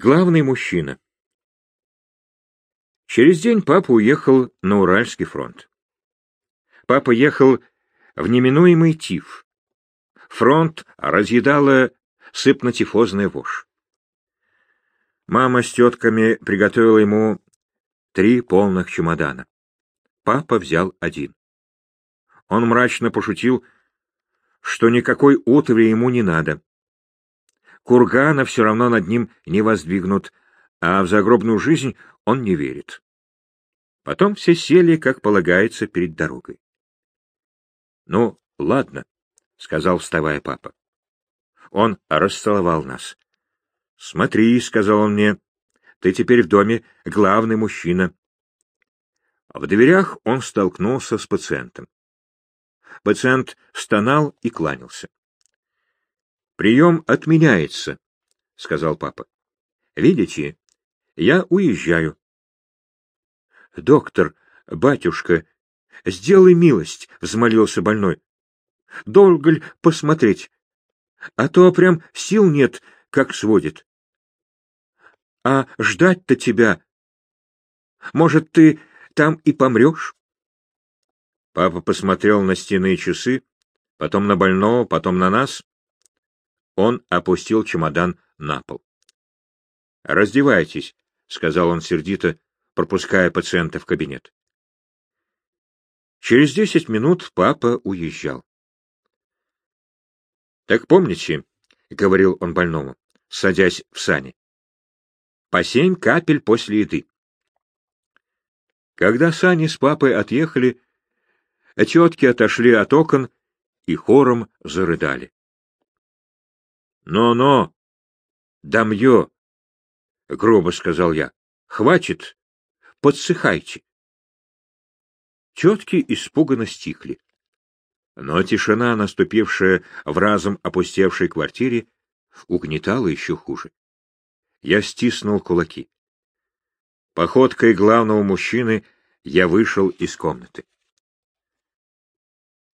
Главный мужчина. Через день папа уехал на Уральский фронт. Папа ехал в неминуемый тиф. Фронт разъедала сыпнотифозная вошь. Мама с тетками приготовила ему три полных чемодана. Папа взял один. Он мрачно пошутил, что никакой утвари ему не надо. Кургана все равно над ним не воздвигнут, а в загробную жизнь он не верит. Потом все сели, как полагается, перед дорогой. — Ну, ладно, — сказал, вставая папа. Он расцеловал нас. — Смотри, — сказал он мне, — ты теперь в доме главный мужчина. В дверях он столкнулся с пациентом. Пациент стонал и кланялся. — Прием отменяется, — сказал папа. — Видите, я уезжаю. — Доктор, батюшка, сделай милость, — взмолился больной. — Долго ли посмотреть? А то прям сил нет, как сводит. — А ждать-то тебя... Может, ты там и помрешь? Папа посмотрел на стены часы, потом на больного, потом на нас. Он опустил чемодан на пол. — Раздевайтесь, — сказал он сердито, пропуская пациента в кабинет. Через десять минут папа уезжал. — Так помните, — говорил он больному, садясь в сани, — по семь капель после еды. Когда сани с папой отъехали, тетки отошли от окон и хором зарыдали. «Но-но, дамье!» — грубо сказал я. «Хватит, подсыхайте». Тетки испуганно стихли. Но тишина, наступившая в разом опустевшей квартире, угнетала еще хуже. Я стиснул кулаки. Походкой главного мужчины я вышел из комнаты.